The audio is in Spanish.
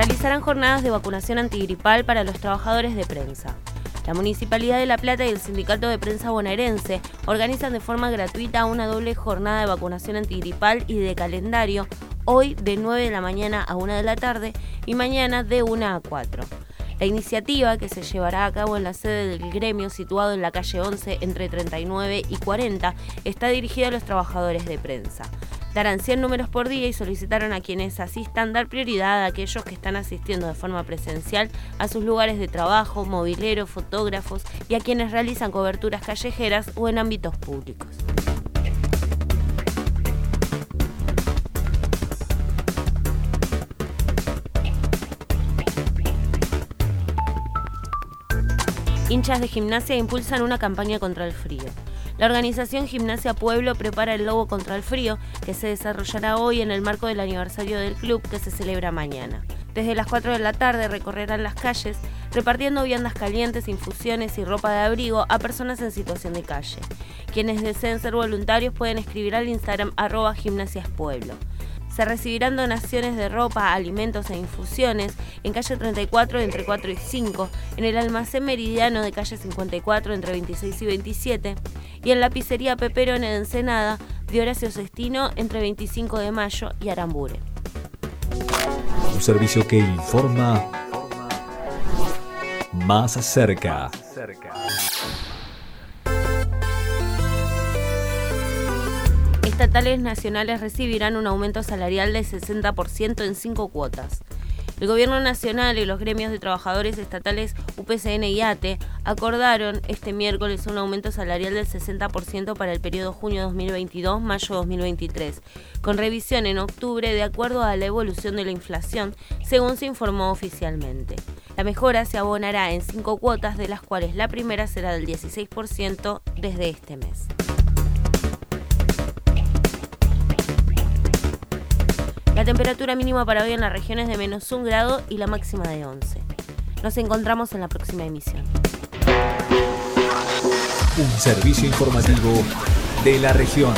Realizarán jornadas de vacunación antigripal para los trabajadores de prensa. La Municipalidad de La Plata y el Sindicato de Prensa Bonaerense organizan de forma gratuita una doble jornada de vacunación antigripal y de calendario, hoy de 9 de la mañana a 1 de la tarde y mañana de 1 a 4. La iniciativa, que se llevará a cabo en la sede del gremio situado en la calle 11 entre 39 y 40, está dirigida a los trabajadores de prensa darán 100 números por día y solicitaron a quienes asistan dar prioridad a aquellos que están asistiendo de forma presencial a sus lugares de trabajo, mobileros, fotógrafos y a quienes realizan coberturas callejeras o en ámbitos públicos. Hinchas de gimnasia impulsan una campaña contra el frío. La organización Gimnasia Pueblo prepara el Lobo contra el Frío, que se desarrollará hoy en el marco del aniversario del club que se celebra mañana. Desde las 4 de la tarde recorrerán las calles repartiendo viandas calientes, infusiones y ropa de abrigo a personas en situación de calle. Quienes deseen ser voluntarios pueden escribir al Instagram arroba gimnasiaspueblo. Se recibirán donaciones de ropa, alimentos e infusiones en calle 34 entre 4 y 5, en el almacén meridiano de calle 54 entre 26 y 27 y en la pizzería Pepero en Ensenada de Horacio Sestino entre 25 de mayo y Arambure. Un servicio que informa más cerca. Estatales nacionales recibirán un aumento salarial del 60% en cinco cuotas. El Gobierno Nacional y los gremios de trabajadores estatales UPCN y ATE acordaron este miércoles un aumento salarial del 60% para el periodo junio 2022-mayo 2023, con revisión en octubre de acuerdo a la evolución de la inflación, según se informó oficialmente. La mejora se abonará en cinco cuotas, de las cuales la primera será del 16% desde este mes. Temperatura mínima para hoy en la región es de menos un grado y la máxima de 11. Nos encontramos en la próxima emisión. Un servicio informativo de la región.